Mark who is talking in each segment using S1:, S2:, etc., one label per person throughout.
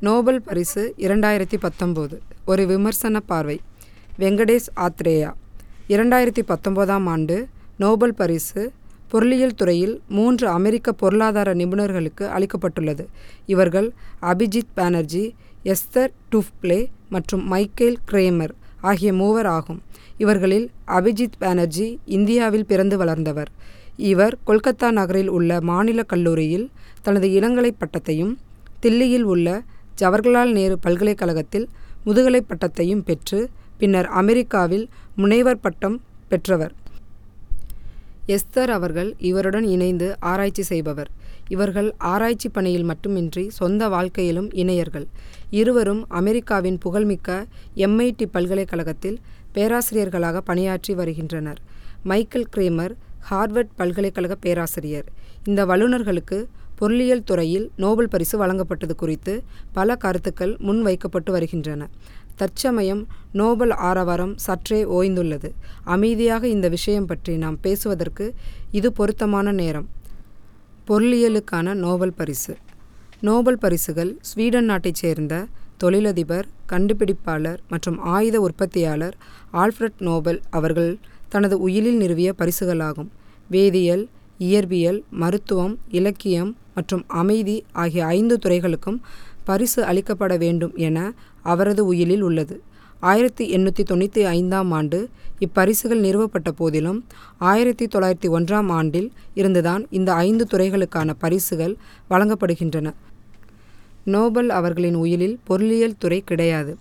S1: Nobel பரிசு இரண்டாயிரத்தி பத்தொம்போது. ஒரு விமர்சன பார்வை. வெங்கடேஷ் ஆத்ரேயா. இரண்டாயிரத்தி பத்தொம்போதாம் ஆண்டு நோபல் பரிசு பொருளியல் துறையில் மூன்று அமெரிக்க பொருளாதார நிபுணர்களுக்கு அளிக்கப்பட்டுள்ளது. இவர்கள் அபிஜித் பானர்ஜி எஸ்தர் டூஃப்ளே மற்றும் மைக்கேல் கிரேமர் ஆகிய மூவர் ஆகும். இவர்களில் அபிஜித் பானர்ஜி இந்தியாவில் பிறந்து வளர்ந்தவர். இவர் கொல்கத்தா நகரில் உள்ள மாநிலக் கல்லூரியில் தனது இளங்கலை பட்டத்தையும் தில்லியில் உள்ள ஜவஹர்லால் நேரு பல்கலைக்கழகத்தில் முதுகலை பட்டத்தையும் பெற்று பின்னர் அமெரிக்காவில் முனைவர் பட்டம் பெற்றவர். எஸ்தர் அவர்கள் இவருடன் இணைந்து ஆராய்ச்சி செய்பவர். இவர்கள் ஆராய்ச்சி பணியில் மட்டுமின்றி சொந்த வாழ்க்கையிலும் இணையர்கள். இருவரும் அமெரிக்காவின் புகழ்மிக்க எம்ஐடி பல்கலைக்கழகத்தில் பேராசிரியர்களாக பணியாற்றி வருகின்றனர். மைக்கேல் கிரேமர் ஹார்வர்ட் பல்கலைக்கழக பேராசிரியர். இந்த வல்லுநர்களுக்கு பொருளியல் துறையில் நோபல் பரிசு வழங்கப்பட்டது குறித்து பல கருத்துக்கள் முன்வைக்கப்பட்டு வருகின்றன. தற்சமயம் நோபல் ஆரவாரம் சற்றே ஓய்ந்துள்ளது. அமைதியாக இந்த விஷயம் பற்றி நாம் பேசுவதற்கு இது பொருத்தமான நேரம். பொருளியலுக்கான நோபல் பரிசு. நோபல் பரிசுகள் ஸ்வீடன் நாட்டைச் சேர்ந்த தொழிலதிபர் கண்டுபிடிப்பாளர் மற்றும் ஆயுத உற்பத்தியாளர் ஆல்ஃபிரட் நோபல் அவர்கள் தனது உயிலில் நிறுவிய பரிசுகளாகும். வேதியியல் இயற்பியல் மருத்துவம் இலக்கியம் மற்றும் அமைதி ஆகிய ஐந்து துறைகளுக்கும் பரிசு அளிக்கப்பட வேண்டும் என அவரது உயிலில் உள்ளது. ஆயிரத்தி எண்ணூற்றி தொண்ணூற்றி ஐந்தாம் ஆண்டு இப்பரிசுகள் நிறுவப்பட்ட போதிலும் ஆயிரத்தி தொள்ளாயிரத்தி ஒன்றாம் ஆண்டில் இருந்துதான் இந்த ஐந்து துறைகளுக்கான பரிசுகள் வழங்கப்படுகின்றன. நோபல் அவர்களின் உயிலில் பொருளியல் துறை கிடையாது.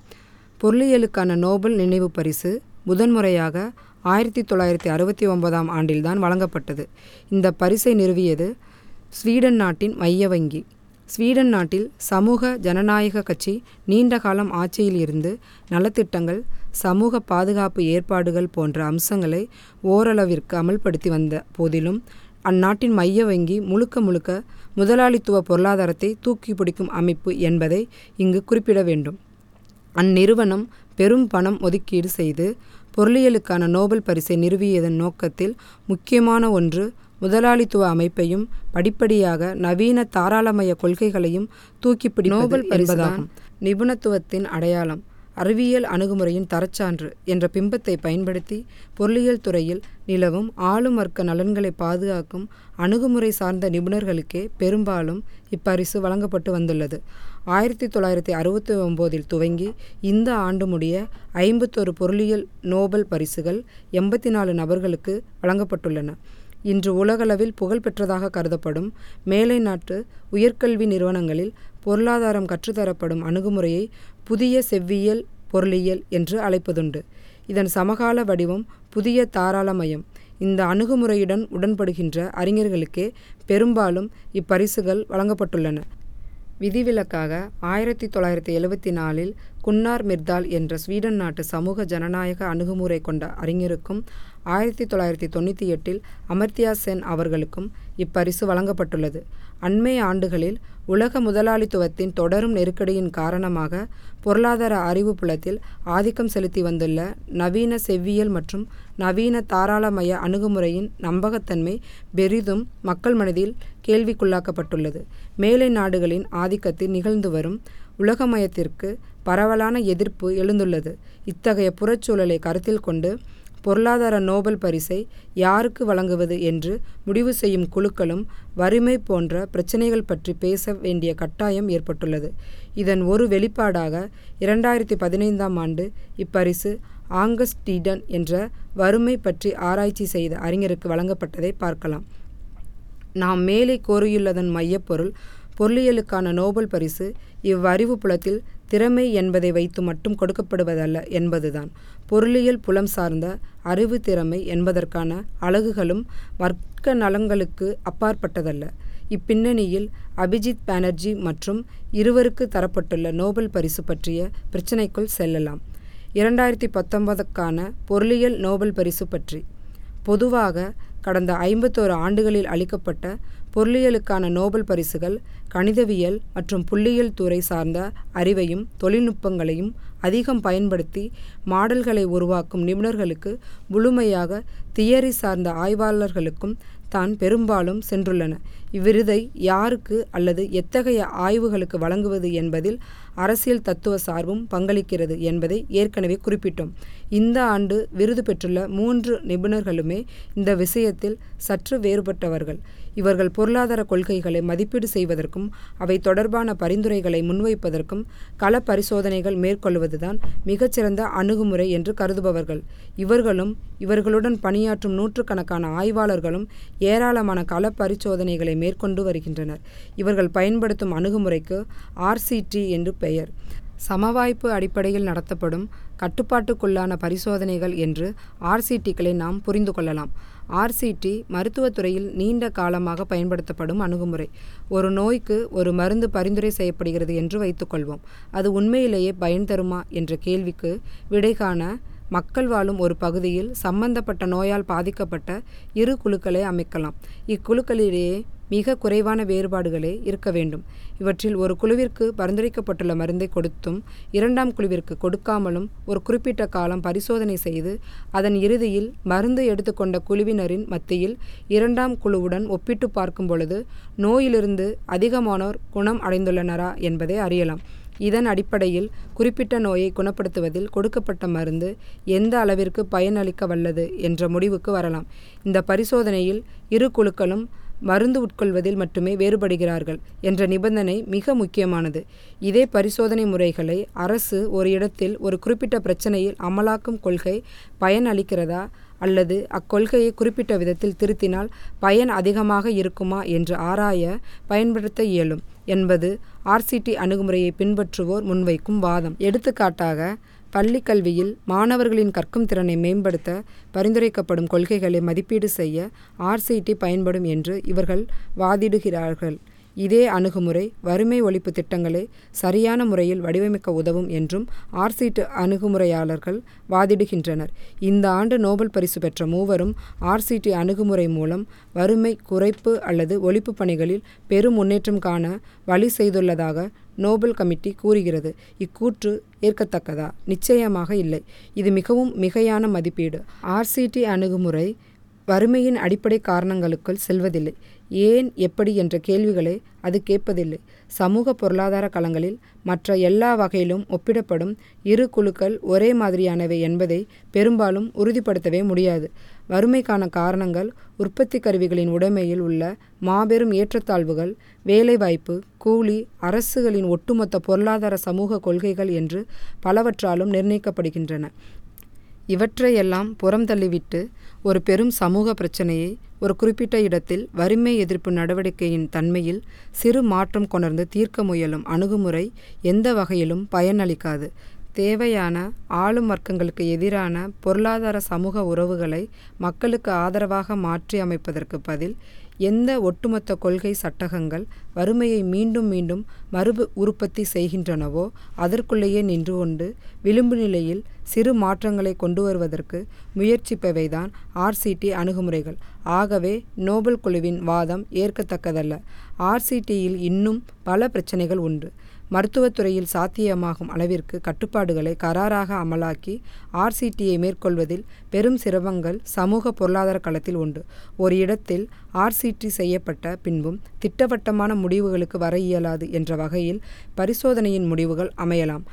S1: பொருளியலுக்கான நோபல் நினைவு பரிசு முதன்முறையாக ஆயிரத்தி தொள்ளாயிரத்தி அறுபத்தி ஒன்பதாம் ஆண்டில்தான் வழங்கப்பட்டது. இந்த பரிசை நிறுவியது ஸ்வீடன் நாட்டின் மைய வங்கி. ஸ்வீடன் நாட்டில் சமூக ஜனநாயக கட்சி நீண்ட காலம் ஆட்சியில் இருந்து நலத்திட்டங்கள் சமூக பாதுகாப்பு ஏற்பாடுகள் போன்ற அம்சங்களை ஓரளவிற்கு அமல்படுத்தி வந்த போதிலும் அந்நாட்டின் மைய வங்கி முழுக்க முழுக்க முதலாளித்துவ பொருளாதாரத்தை தூக்கி பிடிக்கும் அமைப்பு என்பதை இங்கு குறிப்பிட வேண்டும். அந்நிறுவனம் பெரும் பணம் ஒதுக்கீடு செய்து பொருளியலுக்கான நோபல் பரிசை நிறுவியதன் நோக்கத்தில் முக்கியமான ஒன்று முதலாளித்துவ அமைப்பையும் படிப்படியாக நவீன தாராளமய கொள்கைகளையும் தூக்கிப்பிடி நோபல் என்பதாகும். நிபுணத்துவத்தின் அடையாளம் அறிவியல் அணுகுமுறையின் தரச்சான்று என்ற பிம்பத்தை பயன்படுத்தி பொருளியல் துறையில் நிலவும் ஆளும் வர்க்க நலன்களை பாதுகாக்கும் அணுகுமுறை சார்ந்த நிபுணர்களுக்கே பெரும்பாலும் இப்பரிசு வழங்கப்பட்டு வந்துள்ளது. ஆயிரத்தி தொள்ளாயிரத்தி அறுபத்தி ஒம்போதில் துவங்கி இந்த ஆண்டு முடிய ஐம்பத்தொரு பொருளியல் நோபல் பரிசுகள் எண்பத்தி நாலு நபர்களுக்கு வழங்கப்பட்டுள்ளன. இன்று உலகளவில் புகழ்பெற்றதாக கருதப்படும் மேலை நாட்டு உயர்கல்வி நிறுவனங்களில் பொருளாதாரம் கற்றுத்தரப்படும் அணுகுமுறையை புதிய செவ்வியல் பொருளியல் என்று அழைப்பதுண்டு. இதன் சமகால வடிவம் புதிய தாராளமயம். இந்த அணுகுமுறையுடன் உடன்படுகின்ற அறிஞர்களுக்கே பெரும்பாலும் இப்பரிசுகள் வழங்கப்பட்டுள்ளன. விதிவிலக்காக ஆயிரத்தி தொள்ளாயிரத்தி எழுவத்தி நாலில் குன்னார் மிர்தால் என்ற ஸ்வீடன் நாட்டு சமூக ஜனநாயக அணுகுமுறை கொண்ட அறிஞருக்கும் ஆயிரத்தி தொள்ளாயிரத்தி தொண்ணூற்றி எட்டில் அமர்த்தியா சென் அவர்களுக்கும் இப்பரிசு வழங்கப்பட்டுள்ளது. அண்மை ஆண்டுகளில் உலக முதலாளித்துவத்தின் தொடரும் நெருக்கடியின் காரணமாக பொருளாதார அறிவு புலத்தில் ஆதிக்கம் செலுத்தி வந்துள்ள நவீன செவ்வியல் மற்றும் நவீன தாராளமய அணுகுமுறையின் நம்பகத்தன்மை பெரிதும் மக்கள் மனதில் கேள்விக்குள்ளாக்கப்பட்டுள்ளது. மேலை நாடுகளின் ஆதிக்கத்தில் நிகழ்ந்து வரும் உலகமயத்திற்கு பரவலான எதிர்ப்பு எழுந்துள்ளது. இத்தகைய புறச்சூழலை கருத்தில் கொண்டு பொருளாதார நோபல் பரிசை யாருக்கு வழங்குவது என்று முடிவு செய்யும் குழுக்களும் வறுமை போன்ற பிரச்சினைகள் பற்றி பேச வேண்டிய கட்டாயம் ஏற்பட்டுள்ளது. இதன் ஒரு வெளிப்பாடாக இரண்டாயிரத்தி பதினைந்தாம் ஆண்டு இப்பரிசு ஆங்கஸ் டீடன் என்ற வறுமை பற்றி ஆராய்ச்சி செய்த அறிஞருக்கு வழங்கப்பட்டதை பார்க்கலாம். நாம் மேலே கோரியுள்ளதன் மையப்பொருள் பொருளியலுக்கான நோபல் பரிசு இவ்வறிவு புலத்தில் திறமை என்பதை வைத்து மட்டும் கொடுக்கப்படுவதல்ல என்பதுதான். பொருளியல் புலம் சார்ந்த அறிவு திறமை என்பதற்கான அலகுகளும் வர்க்க நலங்களுக்கு அப்பாற்பட்டதல்ல. இப்பின்னணியில் அபிஜித் பானர்ஜி மற்றும் இருவருக்கு தரப்பட்டுள்ள நோபல் பரிசு பற்றிய பிரச்சினைக்குள் செல்லலாம். இரண்டாயிரத்தி பத்தொன்பதுக்கான பொருளியல் நோபல் பரிசு பற்றி. பொதுவாக கடந்த ஐம்பத்தோரு ஆண்டுகளில் அளிக்கப்பட்ட பொருளியலுக்கான நோபல் பரிசுகள் கணிதவியல் மற்றும் புள்ளியியல் துறை சார்ந்த அறிவையும் தொழில்நுட்பங்களையும் அதிகம் பயன்படுத்தி மாடல்களை உருவாக்கும் நிபுணர்களுக்கு முழுமையாக தியரி சார்ந்த ஆய்வாளர்களுக்கும் தான் பெரும்பாலும் சென்றுள்ளன. இவ்விருதை யாருக்கு அல்லது எத்தகைய ஆய்வுகளுக்கு வழங்குவது என்பதில் அரசியல் தத்துவ சார்பும் பங்களிக்கிறது என்பதை ஏற்கனவே குறிப்பிட்டோம். இந்த ஆண்டு விருது பெற்றுள்ள மூன்று நிபுணர்களுமே இந்த விஷயத்தில் சற்று வேறுபட்டவர்கள். இவர்கள் பொருளாதார கொள்கைகளை மதிப்பீடு செய்வதற்கும் அவை தொடர்பான பரிந்துரைகளை முன்வைப்பதற்கும் கள பரிசோதனைகள் மேற்கொள்வதுதான் மிகச்சிறந்த அணுகுமுறை என்று கருதுபவர்கள். இவர்களும் இவர்களுடன் பணியாற்றும் நூற்றுக்கணக்கான ஆய்வாளர்களும் ஏராளமான கள பரிசோதனைகளை மேற்கொண்டு வருகின்றனர். இவர்கள் பயன்படுத்தும் அணுகுமுறைக்கு ஆர்சிடி என்று பெயர். சமவாய்ப்பு அடிப்படையில் நடத்தப்படும் கட்டுப்பாட்டுக்குள்ளான பரிசோதனைகள் என்று ஆர்சிடிக்களை நாம் புரிந்து கொள்ளலாம். ஆர்சிடி மருத்துவத்துறையில் நீண்ட காலமாக பயன்படுத்தப்படும் அணுகுமுறை. ஒரு நோய்க்கு ஒரு மருந்து பரிந்துரை செய்யப்படுகிறது என்று வைத்துக்கொள்வோம் அது உண்மையிலேயே பயன் தருமா என்ற கேள்விக்கு விடை காண மக்கள் வாழும் ஒரு பகுதியில் சம்பந்தப்பட்ட நோயால் பாதிக்கப்பட்ட இரு குழுக்களை அமைக்கலாம். இக்குழுக்களிடையே மிக குறைவான வேறுபாடுகளே இருக்க வேண்டும். இவற்றில் ஒரு குழுவிற்கு பரிந்துரைக்கப்பட்டுள்ள மருந்தை கொடுத்தும் இரண்டாம் குழுவிற்கு கொடுக்காமலும் ஒரு குறிப்பிட்ட காலம் பரிசோதனை செய்து அதன் இறுதியில் மருந்து எடுத்துக்கொண்ட குழுவினரின் மத்தியில் இரண்டாம் குழுவுடன் ஒப்பிட்டு பார்க்கும் பொழுது நோயிலிருந்து அதிகமானோர் குணம் அடைந்துள்ளனரா என்பதை அறியலாம். இதன் அடிப்படையில் குறிப்பிட்ட நோயை குணப்படுத்துவதில் கொடுக்கப்பட்ட மருந்து எந்த அளவிற்கு பயனளிக்க வல்லது என்ற முடிவுக்கு வரலாம். இந்த பரிசோதனையில் இரு குழுக்களும் மருந்து உட்கொள்வதில் மட்டுமே வேறுபடுகிறார்கள் என்ற நிபந்தனை மிக முக்கியமானது. இதே பரிசோதனை முறைகளை அரசு ஒரு இடத்தில் ஒரு குறிப்பிட்ட பிரச்சனையில் அமலாக்கும் கொள்கை பயன் அளிக்கிறதா அல்லது அக்கொள்கையை குறிப்பிட்ட விதத்தில் திருத்தினால் பயன் அதிகமாக இருக்குமா என்று ஆராய பயன்படுத்த இயலும் என்பது ஆர்சிடி அணுகுமுறையை பின்பற்றுவோர் முன்வைக்கும் வாதம். எடுத்துக்காட்டாக பள்ளி கல்வியில் மாணவர்களின் கற்கும் திறனை மேம்படுத்த பரிந்துரைக்கப்படும் கொள்கைகளை மதிப்பீடு செய்ய ஆர்சிடி பயன்படும் என்று இவர்கள் வாதிடுகிறார்கள். இதே அணுகுமுறை வறுமை ஒழிப்பு திட்டங்களை சரியான முறையில் வடிவமைக்க உதவும் என்றும் ஆர்சிடி அணுகுமுறையாளர்கள் வாதிடுகின்றனர். இந்த ஆண்டு நோபல் பரிசு பெற்ற மூவரும் ஆர்சிடி அணுகுமுறை மூலம் வறுமை குறைப்பு அல்லது ஒழிப்பு பணிகளில் பெரும் முன்னேற்றம் காண வழி செய்துள்ளதாக நோபல் கமிட்டி கூறுகிறது. இக்கூற்று ஏற்கத்தக்கதா? நிச்சயமாக இல்லை. இது மிகவும் மிகையான மதிப்பீடு. ஆர்சிடி அணுகுமுறை வறுமையின் அடிப்படை காரணங்களுக்குள் செல்வதில்லை. ஏன் எப்படி என்ற கேள்விகளை அது கேட்பதில்லை. சமூக பொருளாதார களங்களில் மற்ற எல்லா வகையிலும் ஒப்பிடப்படும் இரு குழுக்கள் ஒரே மாதிரியானவை என்பதை பெரும்பாலும் உறுதிப்படுத்தவே முடியாது. வறுமைக்கான காரணங்கள் உற்பத்தி கருவிகளின் உடைமையில் உள்ள மாபெரும் ஏற்றத்தாழ்வுகள் வேலைவாய்ப்பு கூலி அரசுகளின் ஒட்டுமொத்த பொருளாதார சமூக கொள்கைகள் என்று பலவற்றாலும் நிர்ணயிக்கப்படுகின்றன. இவற்றையெல்லாம் புறம் தள்ளிவிட்டு ஒரு பெரும் சமூக பிரச்சனையை ஒரு குறிப்பிட்ட இடத்தில் வறுமை எதிர்ப்பு நடவடிக்கையின் தன்மையில் சிறு மாற்றம் கொணர்ந்து தீர்க்க முயலும் அணுகுமுறை எந்த வகையிலும் பயனளிக்காது. தேவையான ஆளும் வர்க்கங்களுக்கு எதிரான பொருளாதார சமூக உறவுகளை மக்களுக்கு ஆதரவாக மாற்றி அமைப்பதற்கு பதில் எந்த ஒட்டுமொத்த கொள்கை சட்டகங்கள் வறுமையை மீண்டும் மீண்டும் மறு உற்பத்தி செய்கின்றனவோ அதற்குள்ளேயே நின்று கொண்டு விளிம்பு நிலையில் சிறு மாற்றங்களை கொண்டு வருவதற்கு முயற்சிப்பவைதான் ஆர்சிடி அணுகுமுறைகள். ஆகவே நோபல் குழுவின் வாதம் ஏற்கத்தக்கதல்ல. ஆர்சிடியில் இன்னும் பல பிரச்சனைகள் உண்டு. மருத்துவத்துறையில் சாத்தியமாகும் அளவிற்கு கட்டுப்பாடுகளை கராராக அமலாக்கி ஆர்சிடியை மேற்கொள்வதில் பெரும் சிரமங்கள் சமூக பொருளாதார களத்தில் உண்டு. ஒரு இடத்தில் ஆர்சிடி செய்யப்பட்ட பின்பும் திட்டவட்டமான முடிவுகளுக்கு வர இயலாது என்ற வகையில் பரிசோதனையின் முடிவுகள் அமையலாம்.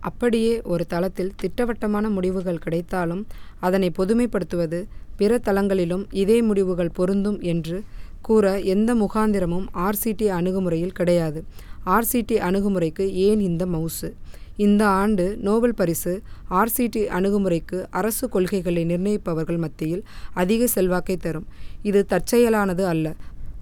S1: அப்படியே ஒரு தளத்தில் திட்டவட்டமான முடிவுகள் கிடைத்தாலும் அதனை பொதுமைப்படுத்துவது பிற தளங்களிலும் இதே முடிவுகள் பொருந்தும் என்று கூற எந்த முகாந்திரமும் ஆர்சிடி அணுகுமுறையில் கிடையாது. ஆர்சிடி அணுகுமுறைக்கு ஏன் இந்த மவுசு? இந்த ஆண்டு நோபல் பரிசு ஆர்சிடி அணுகுமுறைக்கு அரசு கொள்கைகளை நிர்ணயிப்பவர்கள் மத்தியில் அதிக செல்வாக்கை தரும். இது தற்செயலானது அல்ல.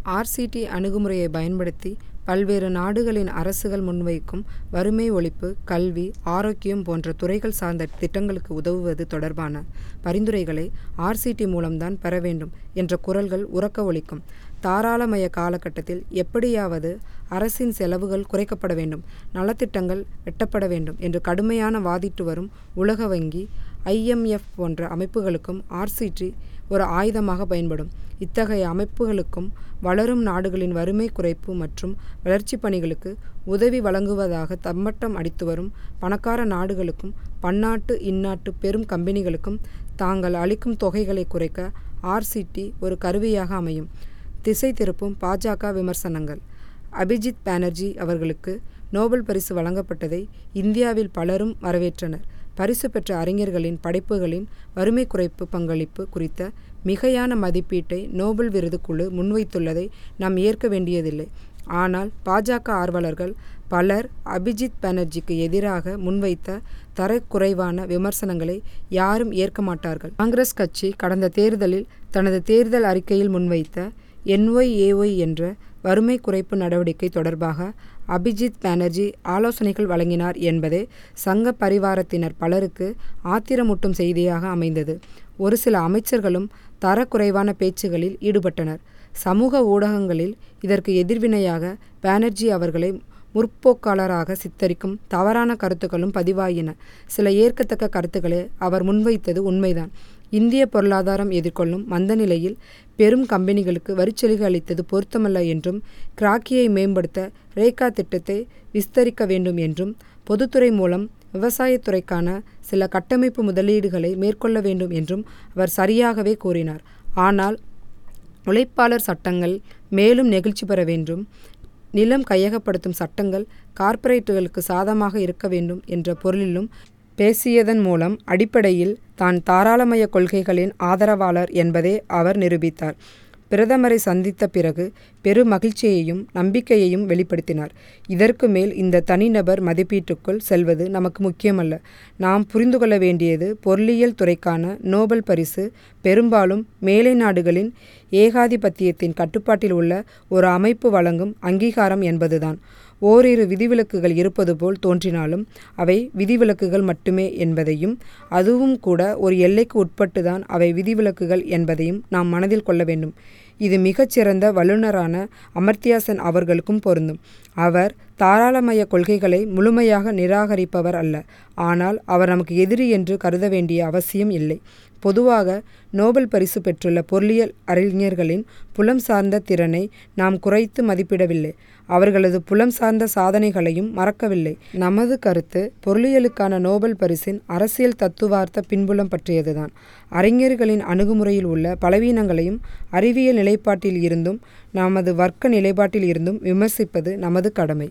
S1: ஆர்சிடி அணுகுமுறையை பயன்படுத்தி பல்வேறு நாடுகளின் அரசுகள் முன்வைக்கும் வறுமை ஒழிப்பு கல்வி ஆரோக்கியம் போன்ற துறைகள் சார்ந்த திட்டங்களுக்கு உதவுவது தொடர்பான பரிந்துரைகளை ஆர்சிடி மூலம்தான் பெற வேண்டும் என்ற குரல்கள் உறக்க ஒழிக்கும். தாராளமய காலகட்டத்தில் எப்படியாவது அரசின் செலவுகள் குறைக்கப்பட வேண்டும் நலத்திட்டங்கள் வெட்டப்பட வேண்டும் என்று கடுமையான வாதிட்டு வரும் உலக வங்கி ஐஎம்எஃப் போன்ற அமைப்புகளுக்கும் ஆர்சிடி ஒரு ஆயுதமாக பயன்படும். இத்தகைய அமைப்புகளுக்கும் வளரும் நாடுகளின் வறுமை குறைப்பு மற்றும் வளர்ச்சி பணிகளுக்கு உதவி வழங்குவதாக தம்மட்டம் அடித்து வரும் பணக்கார நாடுகளுக்கும் பன்னாட்டு இந்நாட்டு பெரும் கம்பெனிகளுக்கும் தாங்கள் அளிக்கும் தொகைகளை குறைக்க ஆர்சிடி ஒரு கருவியாக அமையும். திசை திருப்பும் பாஜக விமர்சனங்கள். அபிஜித் பானர்ஜி அவர்களுக்கு நோபல் பரிசு வழங்கப்பட்டதை இந்தியாவில் பலரும் வரவேற்றனர். பரிசு பெற்ற அறிஞர்களின் படைப்புகளின் வறுமை குறைப்பு பங்களிப்பு குறித்த மிகையான மதிப்பீட்டை நோபல் விருது குழு முன்வைத்துள்ளதை நாம் ஏற்க வேண்டியதில்லை. ஆனால் பாஜக ஆர்வலர்கள் பலர் அபிஜித் பானர்ஜிக்கு எதிராக முன்வைத்த தரக்குறைவான விமர்சனங்களை யாரும் ஏற்க மாட்டார்கள். காங்கிரஸ் கட்சி கடந்த தேர்தலில் தனது தேர்தல் அறிக்கையில் முன்வைத்த என்ஒய்ஏஒய் என்ற வறுமை குறைப்பு நடவடிக்கை தொடர்பாக அபிஜித் பானர்ஜி ஆலோசனைகள் வழங்கினார் என்பதே சங்க பரிவாரத்தினர் பலருக்கு ஆத்திரமூட்டும் செய்தியாக அமைந்தது. ஒரு சில அமைச்சர்களும் தரக்குறைவான பேச்சுகளில் ஈடுபட்டனர். சமூக ஊடகங்களில் இதற்கு எதிர்வினையாக பானர்ஜி அவர்களை முற்போக்காளராக சித்தரிக்கும் தவறான கருத்துக்களும் பதிவாயின. சில ஏற்கத்தக்க கருத்துக்களை அவர் முன்வைத்தது உண்மைதான். இந்திய பொருளாதாரம் எதிர்கொள்ளும் மந்த நிலையில் பெரும் கம்பெனிகளுக்கு வரிச்சலுகை அளித்தது பொருத்தமல்ல என்றும் கிராக்கியை மேம்படுத்த ரேகா திட்டத்தை விஸ்தரிக்க வேண்டும் என்றும் பொதுத்துறை மூலம் விவசாயத்துறைக்கான சில கட்டமைப்பு முதலீடுகளை மேற்கொள்ள வேண்டும் என்றும் அவர் சரியாகவே கூறினார். ஆனால் உழைப்பாளர் சட்டங்கள் மேலும் நெகிழ்ச்சி பெற வேண்டும் நிலம் கையகப்படுத்தும் சட்டங்கள் கார்ப்பரேட்டுகளுக்கு சாதமாக இருக்க வேண்டும் என்ற பொருளிலும் பேசியதன் மூலம் அடிப்படையில் தான் தாராளமய கொள்கைகளின் ஆதரவாளர் என்பதை அவர் நிரூபித்தார். பிரதமரை சந்தித்த பிறகு பெரு மகிழ்ச்சியையும் நம்பிக்கையையும் வெளிப்படுத்தினார். இதற்கு மேல் இந்த தனிநபர் மதிப்பீட்டுக்குள் செல்வது நமக்கு முக்கியமல்ல. நாம் புரிந்து கொள்ள வேண்டியது பொருளியல் துறைக்கான நோபல் பரிசு பெரும்பாலும் மேலை நாடுகளின் ஏகாதிபத்தியத்தின் கட்டுப்பாட்டில் உள்ள ஒரு அமைப்பு வழங்கும் அங்கீகாரம் என்பதுதான். ஓரிரு விதிவிலக்குகள் இருப்பது போல் தோன்றினாலும் அவை விதிவிலக்குகள் மட்டுமே என்பதையும் அதுவும் கூட ஒரு எல்லைக்கு உட்பட்டுதான் அவை விதிவிலக்குகள் என்பதையும் நாம் மனதில் கொள்ள வேண்டும். இது மிகச்சிறந்த வல்லுநரான அமர்த்தியாசன் அவர்களுக்கும் பொருந்தும். அவர் தாராளமய கொள்கைகளை முழுமையாக நிராகரிப்பவர் அல்ல. ஆனால் அவர் நமக்கு எதிரி என்று கருத வேண்டிய அவசியம் இல்லை. பொதுவாக நோபல் பரிசு பெற்றுள்ள பொருளியல் அறிஞர்களின் புலம் சார்ந்த திறனை நாம் குறைத்து மதிப்பிடவில்லை. அவர்களது புலம் சார்ந்த சாதனைகளையும் மறக்கவில்லை. நமது கருத்து பொருளியலுக்கான நோபல் பரிசின் அரசியல் தத்துவார்த்த பின்புலம் பற்றியதுதான். அறிஞர்களின் அணுகுமுறையில் உள்ள பலவீனங்களையும் அறிவியல் நிலைப்பாட்டில் இருந்தும் நமது வர்க்க நிலைப்பாட்டில் இருந்தும் விமர்சிப்பது நமது கடமை.